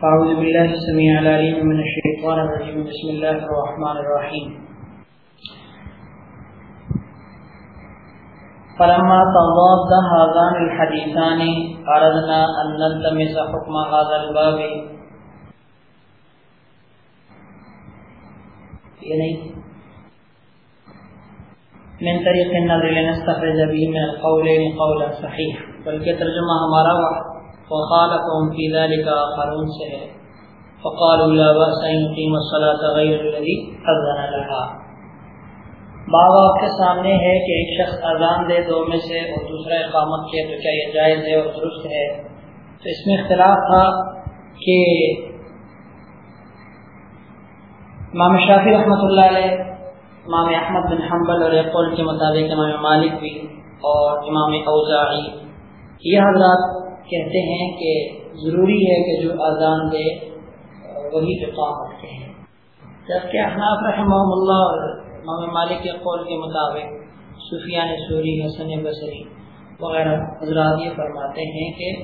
فاعوذ بالله السميع العليم من الشيطان الرجيم. بسم الله الرحمن الرحيم. فلما تضاد هذان الحديثان أردنا أن نلتمس حكم هذا الباب. يعني من طریق النظر لنستخرج به من القولين قولا صحيح بلکہ ترجمہ ہمارا وقت وخالفهم في ذلك آخرون سے ہے فقالوا لا بأس أن يقيم الصلاة غير الذي أذن لها. باب آپ کے سامنے ہے کہ ایک شخص اذان دے دو میں سے اور دوسرا اقامت کیا تو کیا یہ جائز ہے اور درست ہے؟ تو اس میں اختلاف تھا کہ امام شافی رحمۃ اللہ علیہ، امام احمد بن حنبل اور قول کے مطابق امام مالک بھی اور امام اوزاعی، یہ حضرات کہتے ہیں کہ ضروری ہے کہ جو اذان دے، وہی اقامت کے ہیں۔ جبکہ احناف رحمہ اللہ اور امام مالک کے قول کے مطابق سفیان سوری، حسن بصری وغیرہ حضرات یہ فرماتے ہیں کہ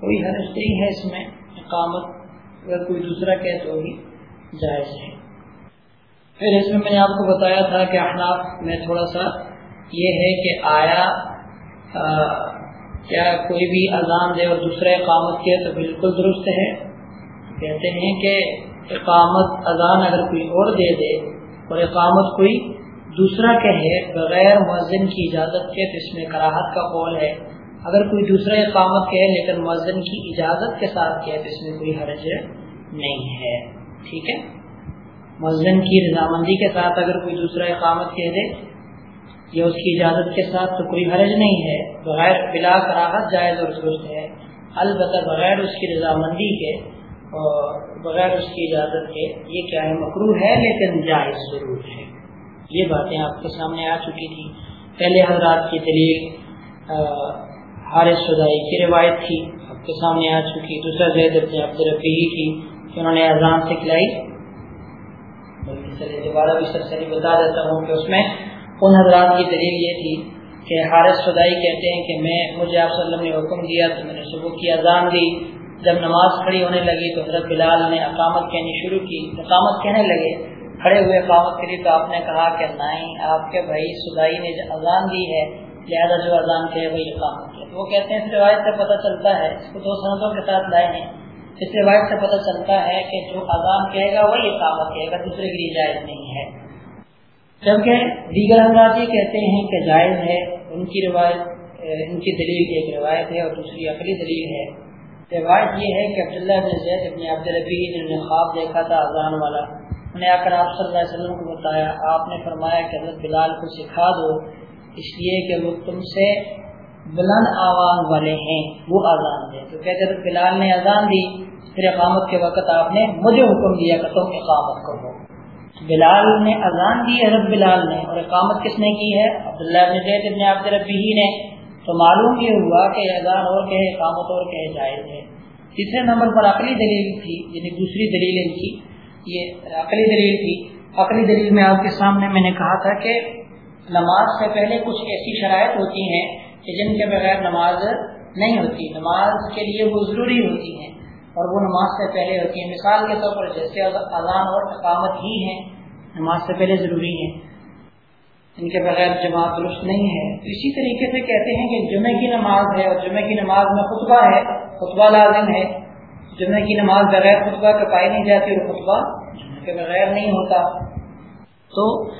کوئی حرج نہیں ہے اس میں، اقامت اگر کوئی دوسرا کہ تو ہی جائز ہے۔ پھر اس میں میں نے آپ کو بتایا تھا کہ احناف میں تھوڑا سا یہ ہے کہ آیا کیا کوئی بھی اذان دے اور دوسرا اقامت کیا تو بالکل درست ہے۔ کہتے ہیں کہ اقامت اذان اگر کوئی اور دے دے اور اقامت کوئی دوسرا کہے بغیر مؤذن کی اجازت کے تو اس میں کراہت کا قول ہے۔ اگر کوئی دوسرا اقامت کہے لیکن مؤذن کی اجازت کے ساتھ کہے تو اس میں کوئی حرج نہیں ہے۔ ٹھیک ہے؟ مؤذن کی رضامندی کے ساتھ اگر کوئی دوسرا اقامت کہہ دے یا اس کی اجازت کے ساتھ تو کوئی حرج نہیں ہے۔ بغیر بلا کراہت جائز اور درست ہے۔ البتہ بغیر اس کی رضامندی کے اور بغیر اس کی اجازت کے یہ کیا ہے مکرو ہے لیکن جائز ضرور ہے۔ یہ باتیں آپ کے سامنے آ چکی تھی پہلے حضرات کی دلیل حارث سدائی کی روایت تھی، آپ کے سامنے آ چکی۔ دوسرا زید ابن عبد الرفیع کی کہ انہوں نے اذان سکھلائی بلکہ دوبارہ بھی سرسری بتا دیتا ہوں کہ اس میں ان حضرات کی دلیل یہ تھی کہ حارث سدائی کہتے ہیں کہ میں مجھے آپ صلی اللہ علیہ وسلم نے حکم دیا، تو میں نے صبح کی، اذان دی۔ جب نماز کھڑی ہونے لگی تو حضرت بلال نے اقامت کہنی شروع کی۔ اقامت کہنے لگے، کھڑے ہوئے اقامت کری تو آپ نے کہا کہ نہیں، آپ کے بھائی سدائی نے جو اذان دی ہے، لہٰذا جو اذان کہے وہی اقامت ہے وہ کہتے ہیں، اس روایت سے پتہ چلتا ہے، اس کو دو سنتوں کے ساتھ لائے ہیں۔ اس روایت سے پتہ چلتا ہے کہ جو اذان کہے گا وہی اقامت کہے گا، دوسرے کے لیے جائز نہیں ہے۔ جبکہ دیگر حضرات یہ کہتے ہیں کہ جائز ہے ان کی روایت ان کی دلیل ایک روایت ہے اور دوسری عقلی دلیل ہے۔ روایت یہ ہے کہ عبداللہ بن زید ابن عبد الربی جنہوں نے خواب دیکھا تھا، اذان والا۔ انہیں آ کر آپ صلی اللہ علیہ وسلم کو بتایا، آپ نے فرمایا کہ حضرت بلال کو سکھا دو، اس لیے کہ وہ تم سے بلند آواز والے ہیں، وہ اذان دے۔ تو کہتے حضرت بلال نے اذان دی، پھر اقامت کے وقت آپ نے مجھے حکم دیا کہ تم اقامت کرو۔ بلال نے اذان دی، حضرت بلال نے، اور اقامت کس نے کی ہے؟ عبداللہ بن زید ابن عبد الربی نے۔ تو معلوم یہ ہوا کہ اذان اور کہے، اقامت اور کہے جائز ہے۔ تیسرے نمبر پر عقلی دلیل تھی یعنی دوسری دلیل ان کی۔ یہ عقلی دلیل تھی۔ عقلی دلیل میں آپ کے سامنے میں نے کہا تھا کہ نماز سے پہلے کچھ ایسی شرائط ہوتی ہیں کہ جن کے بغیر نماز نہیں ہوتی۔ نماز کے لیے وہ ضروری ہوتی ہیں۔ اور وہ نماز سے پہلے ہوتی ہیں۔ مثال کے طور پر جیسے اذان اور اقامت ہی ہیں، نماز سے پہلے ضروری ہیں۔ ان کے بغیر جماعت درست نہیں ہے۔ تو اسی طریقے سے کہتے ہیں کہ جمعہ کی نماز ہے اور جمعہ کی نماز میں خطبہ ہے۔ خطبہ لازم ہے۔ جمعہ کی نماز بغیر خطبہ کے پائی نہیں جاتی اور خطبہ جمعہ کے بغیر نہیں ہوتا۔ تو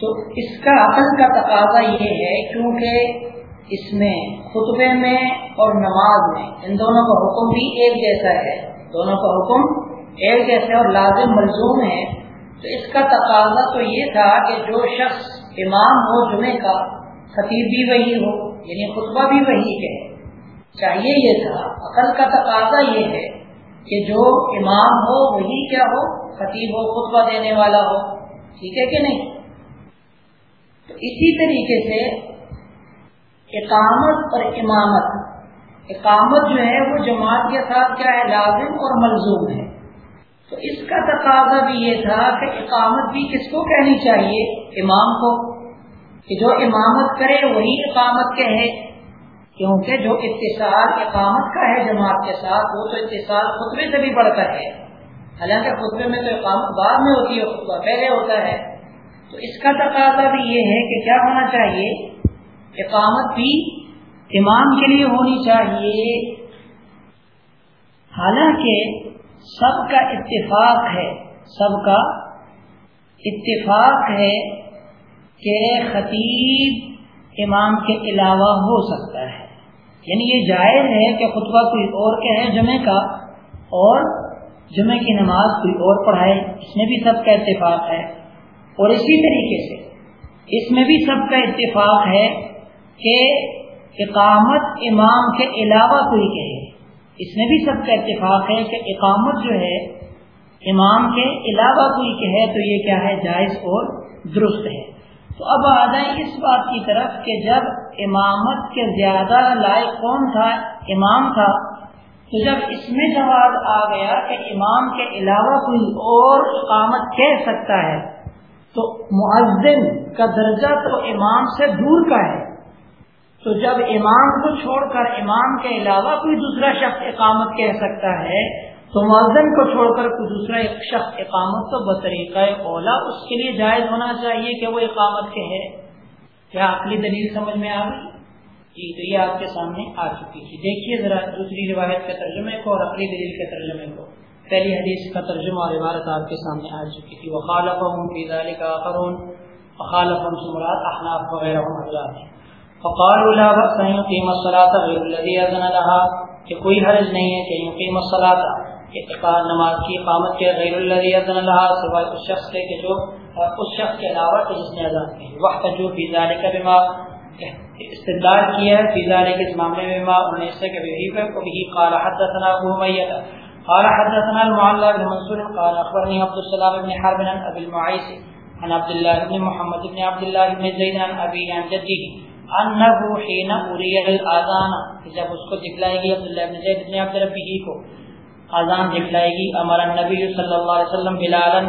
تو اس کا عقل کا تقاضا یہ ہے، کیونکہ اس میں خطبے میں اور نماز میں، ان دونوں کا حکم بھی ایک جیسا ہے۔ دونوں کا حکم ایک جیسا اور لازم ملزوم ہے۔ تو اس کا تقاضا تو یہ تھا کہ جو شخص امام ہو جمعے کا، خطیب بھی وہی ہو یعنی خطبہ بھی وہی ہے۔ چاہیے یہ تھا، عقل کا تقاضا یہ ہے کہ جو امام ہو، وہی کیا ہو، خطیب ہو، خطبہ دینے والا ہو۔ ٹھیک ہے کہ نہیں؟ تو اسی طریقے سے اقامت اور امامت۔ اقامت جو ہے وہ جماعت کے ساتھ کیا ہے؟ لازم اور ملزوم ہے۔ تو اس کا تقاضا بھی یہ تھا کہ اقامت بھی کس کو کہنی چاہیے؟ امام کو۔ کہ جو امامت کرے وہی اقامت کہے۔ کیونکہ جو اتصال اقامت کا ہے جماعت کے ساتھ، وہ تو اتصال خطبے سے بھی بڑھ کر ہے۔ حالانکہ خطبے میں تو اقامت بعد میں ہوتی ہے، خطبہ پہلے ہوتا ہے۔ تو اس کا تقاضا بھی یہ ہے کہ کیا ہونا چاہیے؟ اقامت بھی امام کے لیے ہونی چاہیے۔ حالانکہ سب کا اتفاق ہے، سب کا اتفاق ہے کہ خطیب امام کے علاوہ ہو سکتا ہے۔ یعنی یہ جائز ہے کہ خطبہ کوئی اور کہے جمعے کا اور جمعے کی نماز کوئی اور پڑھائے، اس میں بھی سب کا اتفاق ہے۔ اور اسی طریقے سے اس میں بھی سب کا اتفاق ہے۔ کہ اقامت امام کے علاوہ کوئی کہے اس میں بھی سب کا اتفاق ہے کہ اقامت جو ہے، امام کے علاوہ کوئی کہے تو یہ کیا ہے؟ جائز اور درست ہے۔ تو اب آ جائیں اس بات کی طرف کہ جب امامت کے زیادہ لائق کون تھا؟ امام تھا۔ تو جب اس میں جواب آ گیا کہ امام کے علاوہ کوئی اور اقامت کہہ سکتا ہے، تو معذن کا درجہ تو امام سے دور کا ہے۔ تو جب امام کو چھوڑ کر امام کے علاوہ کوئی دوسرا شخص اقامت کہہ سکتا ہے، تو مؤذن کو چھوڑ کر کوئی دوسرا شخص اقامت تو بطریقہ اولا اس کے لیے جائز ہونا چاہیے کہ وہ اقامت کے ہے کیا عقلی دلیل سمجھ میں آ گئی؟ جی تو یہ آپ کے سامنے آ چکی تھی۔ دیکھیے ذرا دوسری روایت کے ترجمے کو اور عقلی دلیل کے ترجمے کو۔ پہلی حدیث کا ترجمہ اور عبارت آپ کے سامنے آ چکی تھی۔ وخالف کا قرون وخالف سمرات احناف وغیرہ۔ حضرات ہیں فقال لا بأس أن يقيم الصلاة غير الذي أذن لها، کہ کوئی حرج نہیں ہے کہ يقيم الصلاة نماز کی اقامت کے غیر اللہ اللہ سوائے اس شخص سے کہ جو اس شخص کے علاوہ کہ جس نے اذان کی۔ وقت جو فیضان کا بما استدار کیا ہے فیضان کے اس معاملے میں بما انہوں نے اس سے کہ بھی پر کو بھی قال حدثنا ابو میت قال حدثنا المعلى بن منصور، قال اخبرني عبد السلام بن حرب بن ابي المعيس عن عبد الله بن محمد بن عبد الله بن زيد عن ابي عن جده۔ انه حين اري الاذان جب اس کو دکھلائے گی عبد الله بن زيد بن عبد ربه جی کو، اذان دکھلائے گی، امر نبی صلی اللہ علیہ وسلم بلال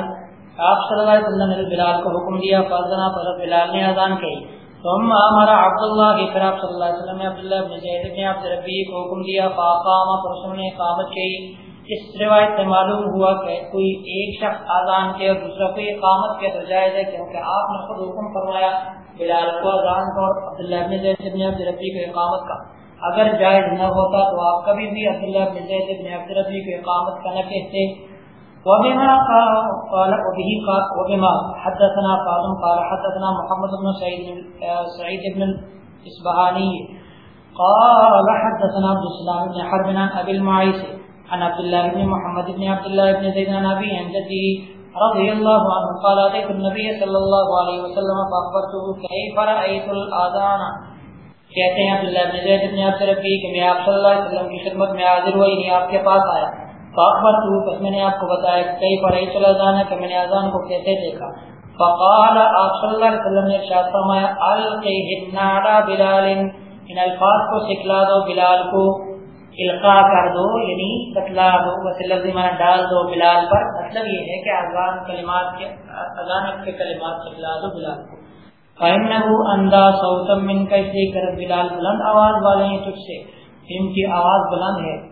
آپ صلی اللہ علیہ وسلم نے بلال کو حکم دیا فضنا پر بلال نے اذان کہی۔ ثم امر عبد اللہ کی پھر آپ صلی اللہ علیہ وسلم نے عبداللہ بن زید بن عبد ربی جی کو حکم دیا، فاقام پر نے اقامت کی۔ اس روایت سے معلوم ہوا کہ کوئی ایک شخص اذان کے اور دوسرا کوئی اقامت کے تو جائز ہے، کیونکہ آپ نے خود حکم فرمایا۔ بلال کو اذان کو اور عبداللہ بن زید بن عبد ربی کو اقامت کا۔ اگر جائز نہ ہوتا تو آپ کبھی بھی عبداللہ بن زید بن عبد الربی کو اقامت کا نہ کہتے۔ وبما قال وبه قال وبما حدثنا قاسم قال حدثنا محمد بن سعيد سعيد بن الاصبهاني قال حدثنا عبد السلام بن حرب عن ابي المعيس عن عبد الله بن محمد بن عبد الله بن زيد بن ابي عن جده رضي الله عنه قال اتيت النبي صلى الله عليه وسلم فاخبرته كيف رايت الاذان کہتے ہیں عبداللہ ابن زید ابن عبد ربی کہ میں آپ صلی اللہ علیہ وسلم کی خدمت میں حاضر ہوا یعنی آپ کے پاس آیا. فاخبر تو بس میں نے آپ کو بتایا کہ کئی پڑھائی چلا جانا کہ میں نے اذان کو کیسے دیکھا. فقال، آپ صلی اللہ علیہ وسلم نے ارشاد فرمایا القی علی بلال، ان الفاظ کو سکھلا دو بلال کو. القا کر دو یعنی بتلا دو، بس لفظ میں ڈال دو بلال پر۔ مطلب یہ ہے کہ اذان کلمات کے اذان کے کلمات سکھلا دو، بلال کو۔ سوتم من کا اس لیے کر بلال بلند۔ آواز والے ہیں تجھ سے۔ ان کی آواز بلند ہے۔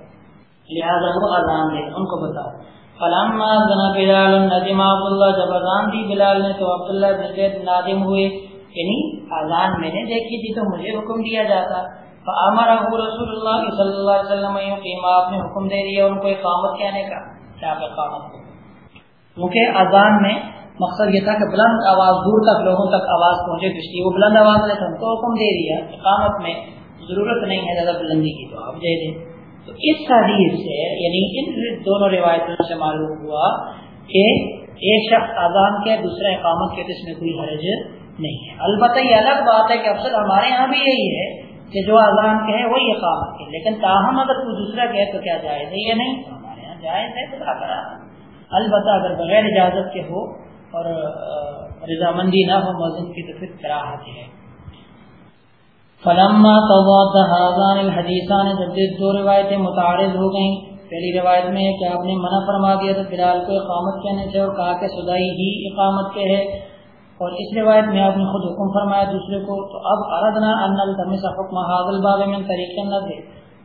لہذا وہ اذان دے ان کو بتاؤ۔ فلما ذنا بلال ندم عبداللہ جب اذان دی بلال نے تو عبداللہ بن زید نادم ہوئے۔ یعنی اذان میں نے دیکھی تھی تو مجھے حکم دیا جاتا۔ فامر ابو رسول اللہ صلی اللہ علیہ وسلم یقیم آپ نے حکم دے دیا ان کو اقامت کہنے کا کیا اقامت؟ کیونکہ اذان میں مقصد یہ تھا کہ بلند آواز، دور تک لوگوں تک آواز پہنچے تو اس وہ بلند آواز میں ہم کو حکم دے دیا اقامت میں ضرورت نہیں ہے زیادہ بلندی کی، تو آپ دے دیں۔ تو اس حدیث سے یعنی ان دونوں روایتوں سے معلوم ہوا کہ ایک شخص آزان کے دوسرا اقامت کے اس میں کوئی حرج نہیں ہے۔ البتہ یہ الگ بات ہے کہ اکثر ہمارے یہاں بھی یہی ہے کہ جو آزان کے ہے وہی اقامت کے لیکن تاہم اگر کوئی دوسرا کہے تو کیا جائز ہے؟ یہ نہیں۔ ہمارے یہاں جائز ہے تو البتہ اگر بغیر اجازت کے ہو اور رضامندی نہ ہو مذہب کی تو پھر کراہت ہے۔ فلما تواد هذان جب دو روایتیں متعارض ہو گئیں۔ پہلی روایت میں ہے کہ آپ نے منع فرما دیا تو بلال کو اقامت کہنے سے اور کہا کہ سدائی ہی اقامت کے ہے۔ اور اس روایت میں آپ نے خود حکم فرمایا دوسرے کو، تو اب اردنا ان حکم حاضل باب میں طریقے نہ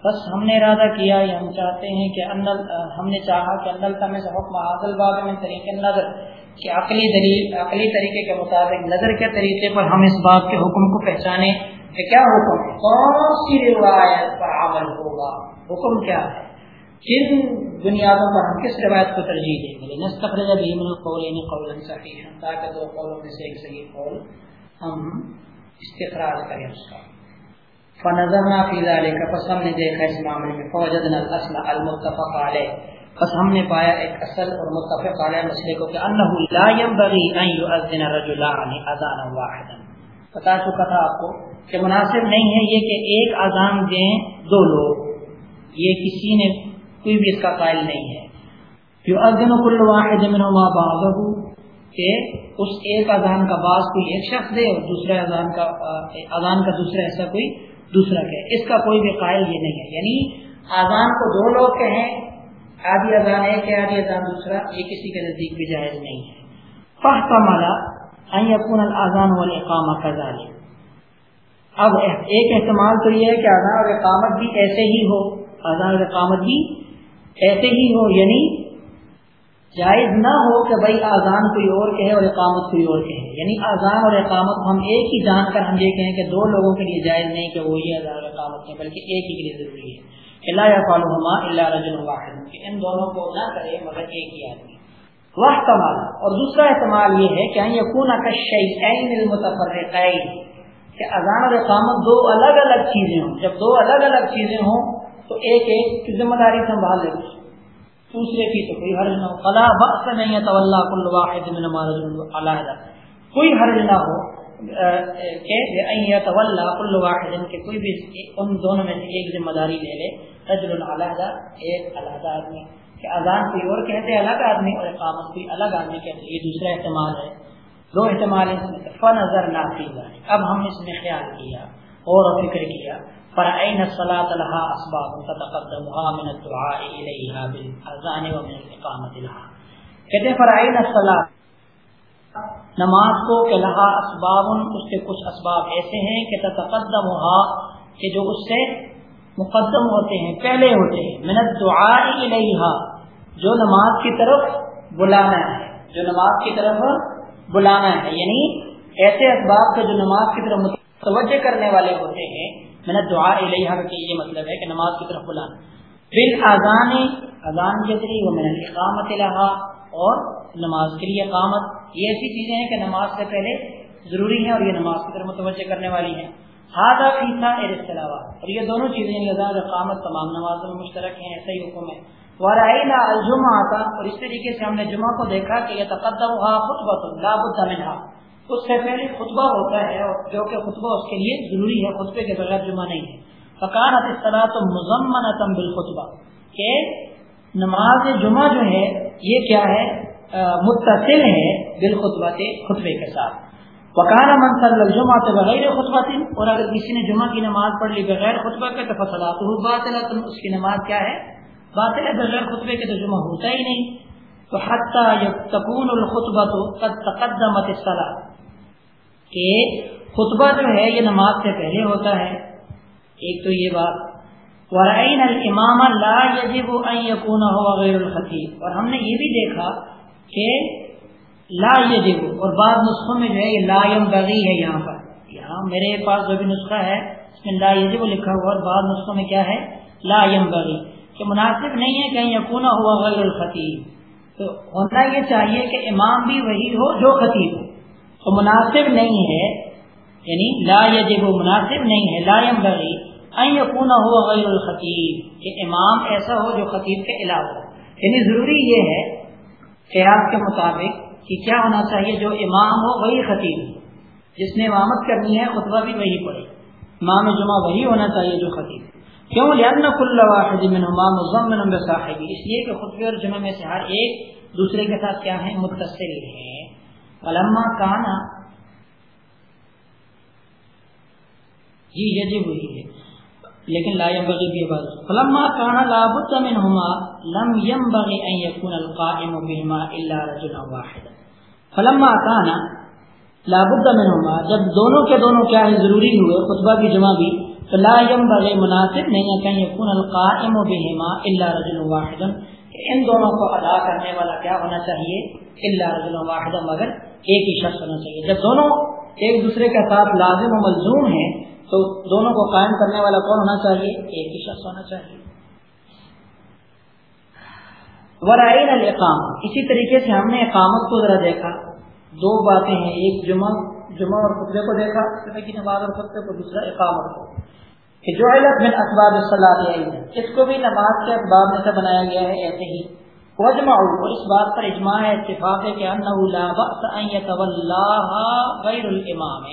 بس ہم نے ارادہ کیا، یا ہم چاہتے ہیں کہ انل ہم نے چاہا کہ انل تمس حکم حاضل باب میں طریقے نظر کہ عقلی دلیل، عقلی طریقے کے مطابق نظر کے طریقے پر ہم اس بات کے حکم کو پہچانے کہ کیا حکم؟ کون سی روایت پر عمل ہوگا۔ حکم کیا ہے؟ جن بنیادوں پر ہم کس روایت کو ترجیح دیں گے؟ نستخرج بھی من القولین قولا صحیحا، تاکہ دو قولوں میں سے ایک صحیح قول ہم استخراج کریں اس کا۔ فنظرنا فی ذلك پس ہم نے دیکھا اس معاملے میں، فوجدنا الاصل المتفق علیہ۔ پس ہم نے پایا ایک اصل اور متفق علیہ مسئلے کو کہ انه لا ينبغي ان يؤذن الرجلان اذانا واحدا۔ بتا چکا تھا آپ کو کہ مناسب نہیں ہے یہ کہ ایک اذان دیں دو لوگ۔ یہ کسی نے کوئی بھی اس کا قائل نہیں ہے۔ جو ازن کل واحد منہما بعضه کہ اس ایک اذان کا بعض کوئی ایک شخص دے اور دوسرے اذان کا اذان کا دوسرا ایسا کوئی دوسرا کہ اس کا کوئی بھی قائل یہ نہیں ہے۔ یعنی اذان کو دو لوگ کہیں، آدھی اذان ایک ہے، آدھی اذان دوسرا، یہ کسی کے نزدیک بھی جائز نہیں ہے۔ فہتا مالا یقون الاذان والاقامہ كذلك اب ایک احتمال تو یہ ہے کہ اذان اور اقامت بھی ایسے ہی ہو۔ اذان اور اقامت بھی ایسے ہی ہو یعنی جائز نہ ہو کہ بھائی آزان کوئی اور کہے اور اقامت کوئی اور کہے۔ یعنی آزان اور اقامت ہم ایک ہی جان کر ہم یہ کہیں کہ دو لوگوں کے لیے جائز نہیں کہ وہی آزان اور اقامت ہیں بلکہ ایک ہی کے لیے ضروری ہے۔ اللہ یا فالحما اللہ رجن واحد، کہ ان دونوں کو نہ کرے مگر ایک ہی آدمی۔ وہ استعمال اور دوسرا استعمال یہ ہے کہ یقون متفرقین کہ اذان اور اقامت دو الگ الگ چیزیں ہوں۔ جب دو الگ الگ چیزیں ہوں تو ایک ایک کی ذمہ داری سنبھال لے۔ دوسرے کی تو کوئی حرج نہ ہو۔ فلا بخش نہیں ہے تو اللہ کل واحد من علیحدہ کوئی حرج نہ ہو کہ کل واحد کہ کوئی بھی ان دونوں میں سے ایک ذمہ داری لے لے۔ رجل علیحدہ ایک علیحدہ آدمی۔ کہ اذان کوئی اور کہتے الگ آدمی۔ اور اقامت کوئی الگ آدمی کہتے یہ دوسرا احتمال ہے۔ دو احتمال فن نظر نافذ اب ہم اس میں خیال کیا۔ اور فکر کیا۔ فرعین الصلاة لها اسباب تتقدمها من الدعاء الیها بالاذان ومن الاقامت لها۔ کہتے ہیں فرعین الصلاة۔ نماز کو کہ لها اسباب اس کے کچھ اسباب ایسے ہیں کہ تتقدمها، کہ جو اس سے مقدم ہوتے ہیں، پہلے ہوتے ہیں۔ من الدعاء الیها جو نماز کی طرف بلانا ہے۔ جو نماز کی طرف بلانا ہے یعنی ایسے اسباب کے جو نماز کی طرف متوجہ کرنے والے ہوتے ہیں میں نے دعا علیہ کہ یہ مطلب ہے کہ نماز کی طرف بلانا۔ پھر اذان اذان جتری وہ میں نے اقامت لہا، اور نماز کے لیے اقامت۔ یہ ایسی چیزیں ہیں کہ نماز سے پہلے ضروری ہیں اور یہ نماز کی طرف متوجہ کرنے والی ہیں۔ ہادہ فیسا علاوہ اور یہ دونوں چیزیں یعنی اذان اقامت، تمام نمازوں میں مشترک ہیں، ایسا ہی حکم ہے۔ ورائنا الجمعہ آتا اور اس طریقے سے ہم نے جمعہ کو دیکھا کہ یہ تقدم ہوا خطبہ لا بد منها اس سے پہلے خطبہ ہوتا ہے اور جو کہ خطبہ اس کے لیے ضروری ہے، خطبے کے بغیر جمعہ نہیں۔ ہے فقان اطلاع تو مزمن بالخطبہ کہ نماز جمعہ جو ہے، یہ کیا ہے؟ متصل ہے بالخطبہ کے خطبے کے ساتھ۔ وکان منصر جمعہ تو بغیر خطبہ تھی اور اگر کسی نے جمعہ کی نماز پڑھ لی بغیر خطبہ کے، تو فصلات باطل اس کی نماز کیا ہے؟ باطل ہے، بغیر خطبے کے تو جمعہ ہوتا ہی نہیں۔ تو حتیٰ تکون الخطبہ تو تقدمت کہ خطبہ جو ہے یہ نماز سے پہلے ہوتا ہے۔ ایک تو یہ بات۔ ورعین الامام لا یجب ان یکون ہوا غیر الخطیب اور ہم نے یہ بھی دیکھا کہ لا یجب اور بعض نسخوں میں جو ہے یہ لا ينبغی ہے یہاں پر۔ یہاں میرے پاس جو بھی نسخہ ہے، اس میں لا یجب لکھا ہوا اور بعض نسخوں میں کیا ہے؟ لا ينبغی کہ مناسب نہیں ہے کہ یکون ہوا غیر الخطیب تو ہونا یہ چاہیے کہ امام بھی وہی ہو جو خطیب ہو۔ تو مناسب نہیں ہے یعنی لا یجب مناسب نہیں ہے، لا ينبغي ان يكون غیر الخطیب، کہ امام ایسا ہو جو خطیب کے علاوہ یعنی ضروری یہ ہے قیاس کے مطابق کہ کیا ہونا چاہیے جو امام ہو وہی خطیب جس نے امامت کرنی ہے خطبہ بھی وہی پڑے۔ امام جمعہ وہی ہونا چاہیے جو خطیب کیوں؟ لأن كل واحد منهما مضمن بصاحبه۔ اس لیے کہ خطبے اور جمعہ میں سے ہر ایک دوسرے کے ساتھ کیا ہے متصل ہے فلما کانا جی یجب جی وہی ہے۔ لیکن لا ينبغي بھی بات فلما كان لا بد منهما لم ينبغي ان يكون القائم بهما الا رجل واحد فلما كان لابد منہما جب دونوں کے دونوں کیا ہے ضروری ہوئے، خطبہ کی جمع بھی۔ تو لا ينبغي، مناسب نہیں ہے کہ يكون القائم بهما الا رجل واحد ان دونوں کو ادا کرنے والا کیا ہونا چاہیے؟ الا رجل واحد مگر ایک ہی شخص ہونا چاہیے۔ جب دونوں ایک دوسرے کے ساتھ لازم و ملزوم ہیں، تو دونوں کو قائم کرنے والا کون ہونا چاہیے؟ ایک ہی شخص ہونا چاہیے۔ ورائن القام اسی طریقے سے ہم نے اقامت کو ذرا دیکھا۔ دو باتیں ہیں، ایک جمعہ جمعہ اور خطبے کو دیکھا کی نماز اور خطبے کو، دوسرا اقامت کو۔ کہ جو علت من اسباب صلاح اس کو بھی نماز کے اسباب میں سے بنایا گیا ہے، ایسے ہی۔ وجمع اور اس بات پر اجماع ہے، اتفاق ہے کہ انه لا باس ان يتولاها غیر الامام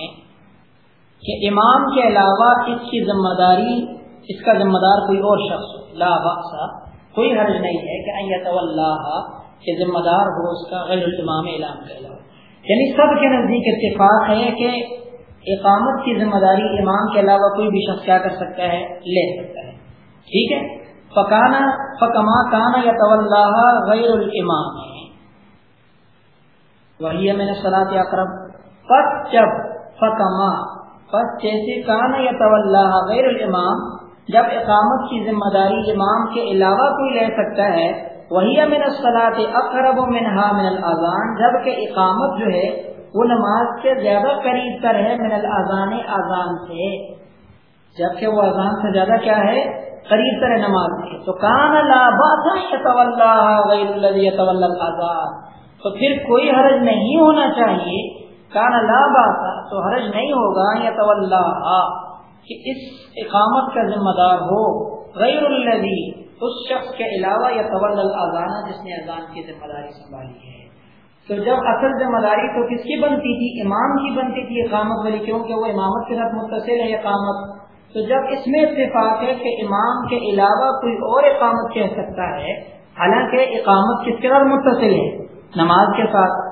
کہ امام کے علاوہ اس کی ذمہ داری، اس کا ذمہ دار کوئی اور شخص لا باس کوئی حرج نہیں ہے کہ ان يتولاها کہ ذمہ دار ہو، اس کا غیر الامام اعلان کے علاوہ یعنی سب کے نزدیک اتفاق ہے کہ اقامت کی ذمہ داری امام کے علاوہ کوئی بھی شخص کیا کر سکتا ہے؟ لے سکتا ہے۔ ٹھیک ہے؟ فکانا فکما کانا یا غیر الامام. وہی میں نے صلاح اقرب پس جب فکما پس جیسے کانا یا غیر الامام. جب اقامت کی ذمہ داری امام کے علاوہ کوئی لے سکتا ہے، وہی من الصلاۃ اقرب منها من الاذان. جبکہ اقامت جو ہے، وہ نماز کے زیادہ قریب تر ہے من الاذان اذان سے. جبکہ وہ اذان سے زیادہ کیا ہے؟ قریب تر نماز سے تو کان لا تو پھر کوئی حرج نہیں ہونا چاہیے. کان لا باس تو حرج نہیں ہوگا يتولى کہ اس اقامت کا ذمہ دار ہو. غیر الذي اس شخص کے علاوہ یا طول الاذان جس نے اذان کی ذمہ داری سنبھالی ہے. تو جب اصل ذمہ داری تو کس کی بنتی تھی؟ امام کی بنتی تھی اقامت والی کیونکہ وہ امامت کے ساتھ متصل ہے اقامت. تو جب اس میں اتفاق ہے کہ امام کے علاوہ کوئی اور اقامت کہہ سکتا ہے، حالانکہ اقامت کس کے ساتھ متصل ہے؟ نماز کے ساتھ۔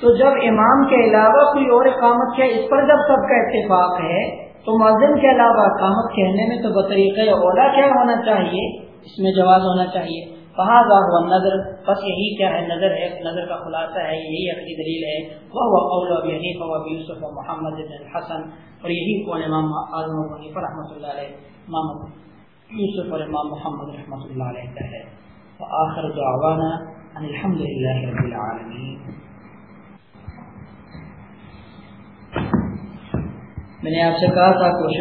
تو جب امام کے علاوہ کوئی اور اقامت کیا اس پر جب سب کا اتفاق ہے، تو مؤذن کے علاوہ اقامت کہنے میں تو بطریقہ اولا کیا ہونا چاہیے؟ اس میں جواز ہونا چاہیے۔ کہاں ہوا نظر بس یہی کیا ہے؟ نظر ہے نظر کا خلاصہ ہے، یہی اپنی دلیل ہے۔ وہ وہ قول ابی حنیفہ و ابی یوسف و محمد بن الحسن۔ اور یہی قول امام اعظم و حنیفہ رحمۃ اللہ علیہ۔ امام یوسف اور امام محمد رحمۃ اللہ علیہ کا ہے وآخر دعوانا ان الحمد للہ رب العالمین۔ میں نے آپ سے کہا تھا کوشش